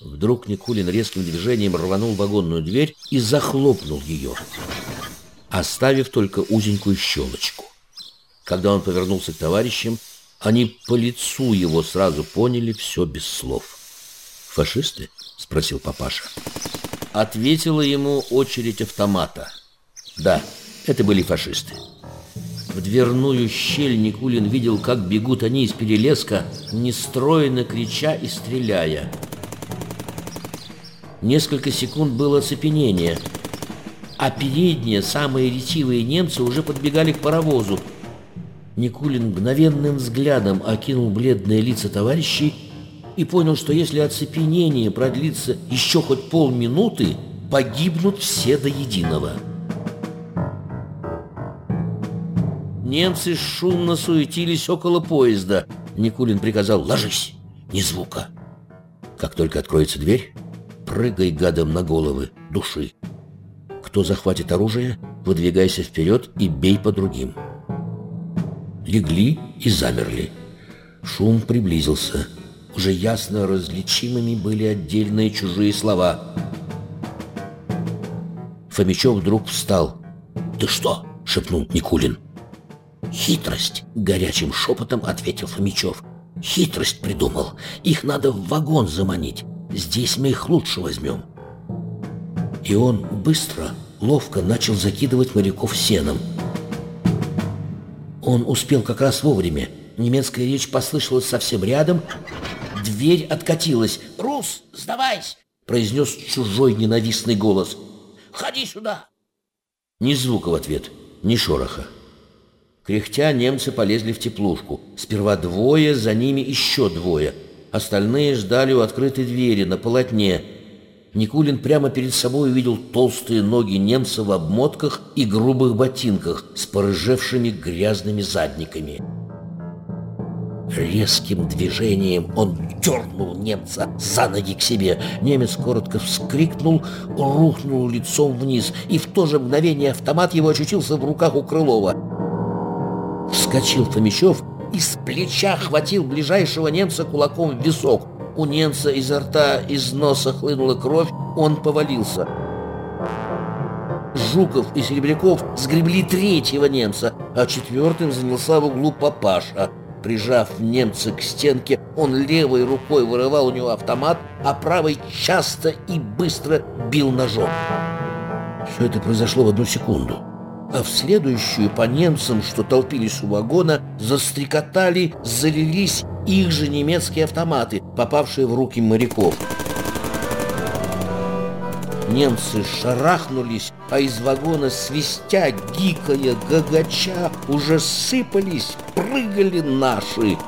Вдруг Никулин резким движением рванул вагонную дверь и захлопнул ее, оставив только узенькую щелочку. Когда он повернулся к товарищам, они по лицу его сразу поняли все без слов. «Фашисты?» — спросил папаша. Ответила ему очередь автомата. Да, это были фашисты. В дверную щель Никулин видел, как бегут они из перелеска, нестройно крича и стреляя. Несколько секунд было оцепенение, а передние, самые ретивые немцы уже подбегали к паровозу. Никулин мгновенным взглядом окинул бледные лица товарищей и понял, что если оцепенение продлится еще хоть полминуты, погибнут все до единого. Немцы шумно суетились около поезда. Никулин приказал «Ложись! Ни звука!» Как только откроется дверь, прыгай гадом на головы, души. Кто захватит оружие, выдвигайся вперед и бей по другим. Легли и замерли. Шум приблизился. Уже ясно различимыми были отдельные чужие слова. Фомичев вдруг встал. «Ты что?» — шепнул Никулин. «Хитрость!» — горячим шепотом ответил Фомичев. «Хитрость придумал. Их надо в вагон заманить. Здесь мы их лучше возьмем». И он быстро, ловко начал закидывать моряков сеном. Он успел как раз вовремя. Немецкая речь послышалась совсем рядом. Дверь откатилась. «Рус, сдавайся!» — произнес чужой ненавистный голос. «Ходи сюда!» Ни звука в ответ, ни шороха. Кряхтя немцы полезли в теплушку. Сперва двое, за ними еще двое. Остальные ждали у открытой двери на полотне. Никулин прямо перед собой увидел толстые ноги немца в обмотках и грубых ботинках с порыжевшими грязными задниками. Резким движением он дернул немца за ноги к себе. Немец коротко вскрикнул, рухнул лицом вниз, и в то же мгновение автомат его очутился в руках у Крылова. Вскочил Фомичев и с плеча хватил ближайшего немца кулаком в висок. У немца изо рта, из носа хлынула кровь, он повалился. Жуков и Серебряков сгребли третьего немца, а четвертым занялся в углу папаша. Прижав немца к стенке, он левой рукой вырывал у него автомат, а правой часто и быстро бил ножом. Все это произошло в одну секунду а в следующую по немцам, что толпились у вагона, застрекотали, залились их же немецкие автоматы, попавшие в руки моряков. Немцы шарахнулись, а из вагона свистя, гикая, гагача уже сыпались, прыгали наши.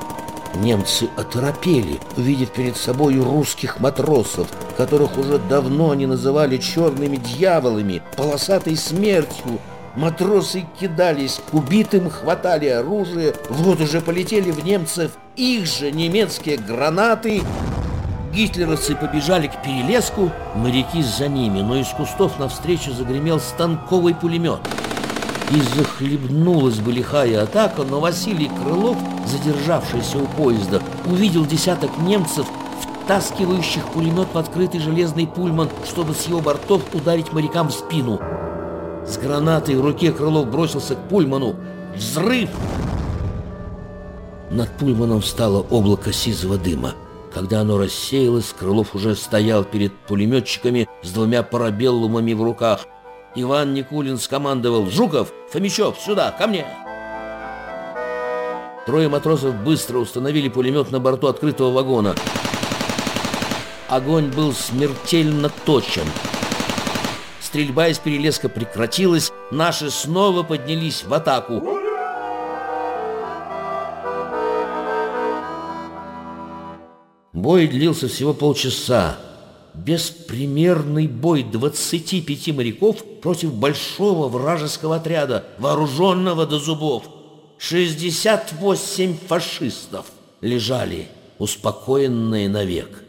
Немцы оторопели, увидев перед собой русских матросов, которых уже давно они называли черными дьяволами, полосатой смертью, Матросы кидались к убитым, хватали оружие. Вот уже полетели в немцев их же немецкие гранаты. Гитлеровцы побежали к перелеску, моряки за ними, но из кустов навстречу загремел станковый пулемет. И захлебнулась бы лихая атака, но Василий Крылов, задержавшийся у поезда, увидел десяток немцев, втаскивающих пулемет в открытый железный пульман, чтобы с его бортов ударить морякам в спину. С гранатой в руке Крылов бросился к Пульману. Взрыв! Над Пульманом стало облако сизого дыма. Когда оно рассеялось, Крылов уже стоял перед пулеметчиками с двумя парабеллумами в руках. Иван Никулин скомандовал «Жуков! Фомичев! Сюда! Ко мне!» Трое матросов быстро установили пулемет на борту открытого вагона. Огонь был смертельно точен. Стрельба из перелеска прекратилась, наши снова поднялись в атаку. Бой длился всего полчаса. Беспримерный бой 25 моряков против большого вражеского отряда, вооруженного до зубов. 68 фашистов лежали, успокоенные навек.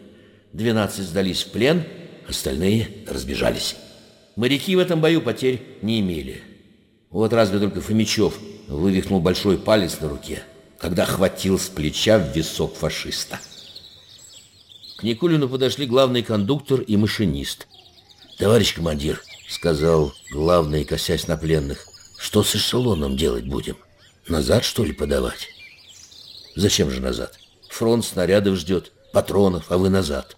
12 сдались в плен, остальные разбежались. Моряки в этом бою потерь не имели. Вот разве только Фомичев вывихнул большой палец на руке, когда хватил с плеча в висок фашиста. К Никулину подошли главный кондуктор и машинист. «Товарищ командир», — сказал главный, косясь на пленных, — «что с эшелоном делать будем? Назад, что ли, подавать?» «Зачем же назад? Фронт снарядов ждет, патронов, а вы назад».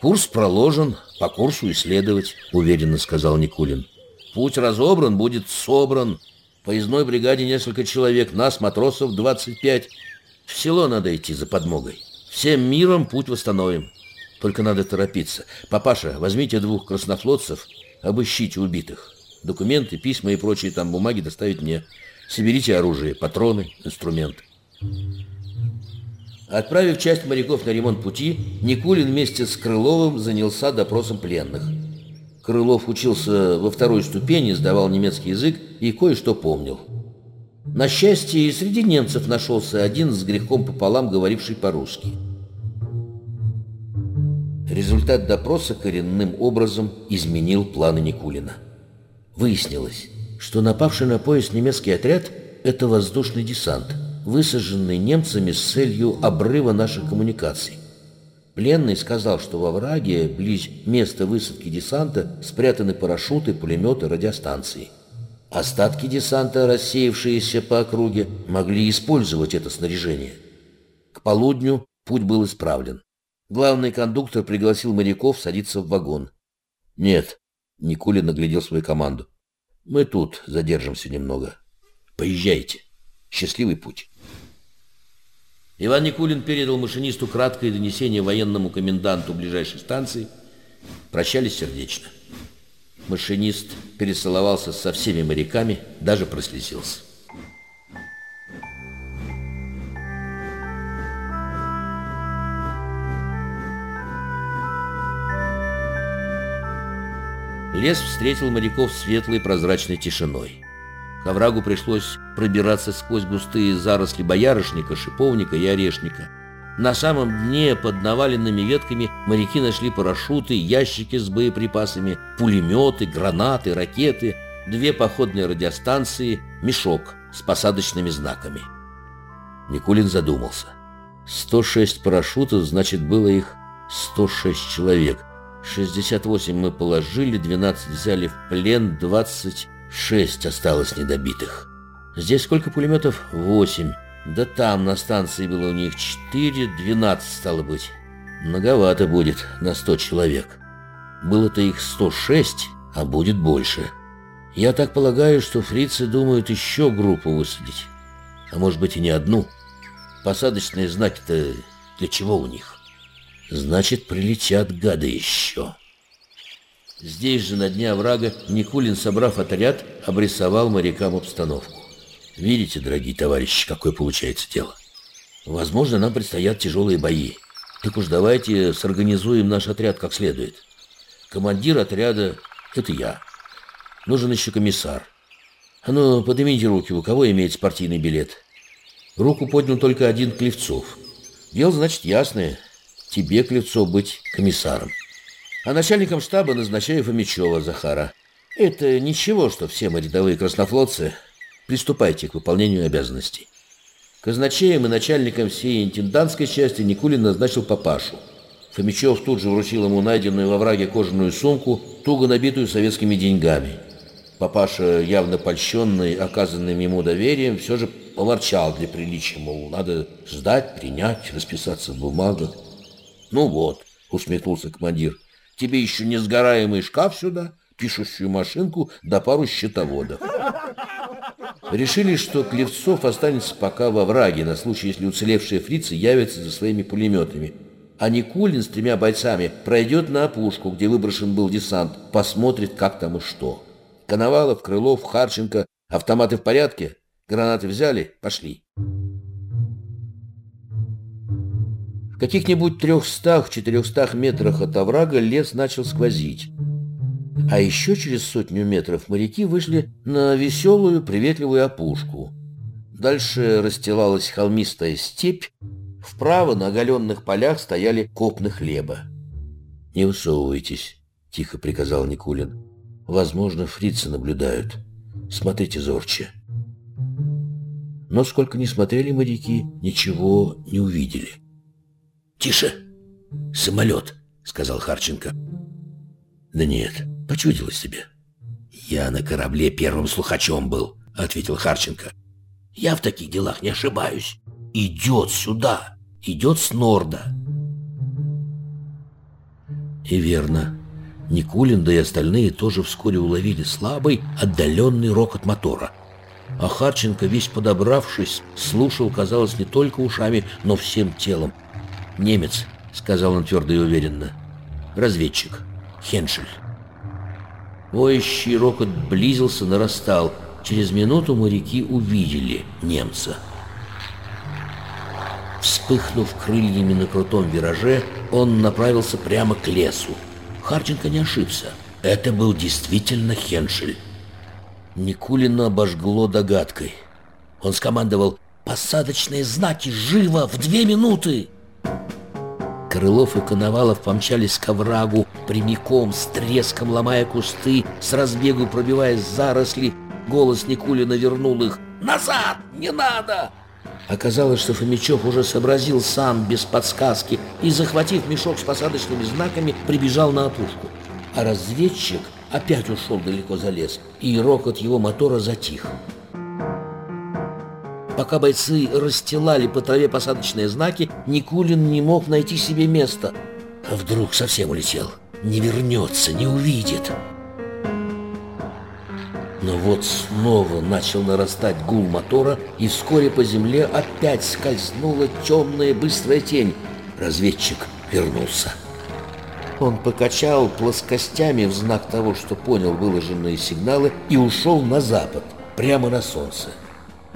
«Курс проложен, по курсу исследовать», — уверенно сказал Никулин. «Путь разобран, будет собран. В поездной бригаде несколько человек, нас, матросов, 25. В село надо идти за подмогой. Всем миром путь восстановим. Только надо торопиться. Папаша, возьмите двух краснофлотцев, обыщите убитых. Документы, письма и прочие там бумаги доставить мне. Соберите оружие, патроны, инструмент. Отправив часть моряков на ремонт пути, Никулин вместе с Крыловым занялся допросом пленных. Крылов учился во второй ступени, сдавал немецкий язык и кое-что помнил. На счастье, и среди немцев нашелся один с грехом пополам говоривший по-русски. Результат допроса коренным образом изменил планы Никулина. Выяснилось, что напавший на поезд немецкий отряд – это воздушный десант, высаженный немцами с целью обрыва наших коммуникаций. Пленный сказал, что во враге, близ места высадки десанта, спрятаны парашюты, пулеметы, радиостанции – Остатки десанта, рассеявшиеся по округе, могли использовать это снаряжение. К полудню путь был исправлен. Главный кондуктор пригласил моряков садиться в вагон. «Нет», — Никулин наглядел свою команду. «Мы тут задержимся немного. Поезжайте. Счастливый путь». Иван Никулин передал машинисту краткое донесение военному коменданту ближайшей станции. Прощались сердечно. Машинист перецеловался со всеми моряками, даже прослезился. Лес встретил моряков светлой прозрачной тишиной. К оврагу пришлось пробираться сквозь густые заросли боярышника, шиповника и орешника – на самом дне под наваленными ветками моряки нашли парашюты, ящики с боеприпасами, пулеметы, гранаты, ракеты, две походные радиостанции, мешок с посадочными знаками. Никулин задумался. 106 парашютов, значит, было их 106 человек. 68 мы положили, 12 взяли в плен, 26 осталось недобитых. Здесь сколько пулеметов? 8. Да там на станции было у них четыре, двенадцать стало быть. Многовато будет на сто человек. Было-то их сто шесть, а будет больше. Я так полагаю, что фрицы думают еще группу высадить. А может быть и не одну. Посадочные знаки-то для чего у них? Значит, прилетят гады еще. Здесь же на дне оврага Никулин, собрав отряд, обрисовал морякам обстановку. Видите, дорогие товарищи, какое получается дело. Возможно, нам предстоят тяжелые бои. Так уж давайте сорганизуем наш отряд как следует. Командир отряда – это я. Нужен еще комиссар. А ну, поднимите руки, у кого имеет спортивный билет. Руку поднял только один Клевцов. Дело, значит, ясное. Тебе, Клевцов, быть комиссаром. А начальником штаба назначаю Фомичева Захара. Это ничего, что все мы рядовые краснофлотцы – Приступайте к выполнению обязанностей. Казначеем и начальником всей интендантской части Никулин назначил папашу. Фомичев тут же вручил ему найденную во враге кожаную сумку, туго набитую советскими деньгами. Папаша, явно польщенный оказанным ему доверием, все же поворчал для приличия, мол, надо сдать, принять, расписаться в бумагах. «Ну вот», — усмехнулся командир, — «тебе еще не сгораемый шкаф сюда, пишущую машинку да пару счетоводов». Решили, что Клевцов останется пока во враге, на случай, если уцелевшие фрицы явятся за своими пулеметами. А Никулин с тремя бойцами пройдет на опушку, где выброшен был десант, посмотрит, как там и что. Коновалов, Крылов, Харченко, автоматы в порядке? Гранаты взяли? Пошли. Каких-нибудь трехстах-четырехстах метрах от оврага лес начал сквозить. А еще через сотню метров моряки вышли на веселую, приветливую опушку. Дальше расстилалась холмистая степь, вправо на оголенных полях стояли копны хлеба. «Не высовывайтесь», — тихо приказал Никулин. «Возможно, фрицы наблюдают. Смотрите зорче». Но сколько ни смотрели моряки, ничего не увидели. «Тише!» самолет», — сказал Харченко. «Да нет, почудилось тебе». «Я на корабле первым слухачом был», — ответил Харченко. «Я в таких делах не ошибаюсь. Идет сюда, идет с Норда». И верно. Никулин, да и остальные тоже вскоре уловили слабый, отдаленный рокот мотора. А Харченко, весь подобравшись, слушал, казалось, не только ушами, но всем телом. «Немец», — сказал он твердо и уверенно. «Разведчик. Хеншель». Воющий рокот близился, нарастал. Через минуту моряки увидели немца. Вспыхнув крыльями на крутом вираже, он направился прямо к лесу. Харченко не ошибся. Это был действительно Хеншель. Никулина обожгло догадкой. Он скомандовал «Посадочные знаки! Живо! В две минуты!» Крылов и Коновалов помчались к оврагу, прямиком, с треском ломая кусты, с разбегу пробивая заросли. Голос Никулина вернул их. «Назад! Не надо!» Оказалось, что Фомичев уже сообразил сам, без подсказки, и, захватив мешок с посадочными знаками, прибежал на опушку. А разведчик опять ушел далеко за лес, и рокот его мотора затих. Пока бойцы расстилали по траве посадочные знаки, Никулин не мог найти себе места. А вдруг совсем улетел? Не вернется, не увидит. Но вот снова начал нарастать гул мотора, и вскоре по земле опять скользнула темная быстрая тень. Разведчик вернулся. Он покачал плоскостями в знак того, что понял выложенные сигналы, и ушел на запад, прямо на солнце.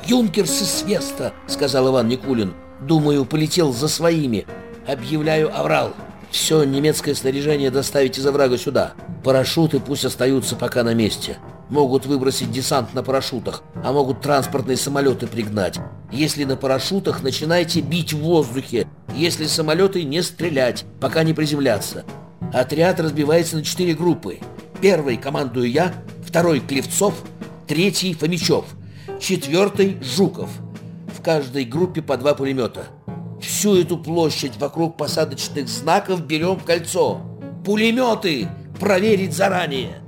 «Юнкерсы с Веста!» — сказал Иван Никулин. «Думаю, полетел за своими. Объявляю аврал. Все немецкое снаряжение доставить из оврага сюда. Парашюты пусть остаются пока на месте. Могут выбросить десант на парашютах, а могут транспортные самолеты пригнать. Если на парашютах, начинайте бить в воздухе. Если самолеты, не стрелять, пока не приземлятся. Отряд разбивается на четыре группы. Первый командую я, второй Клевцов, третий Фомичев, четвертый Жуков. В каждой группе по два пулемета. Всю эту площадь вокруг посадочных знаков берем в кольцо. Пулеметы! Проверить заранее!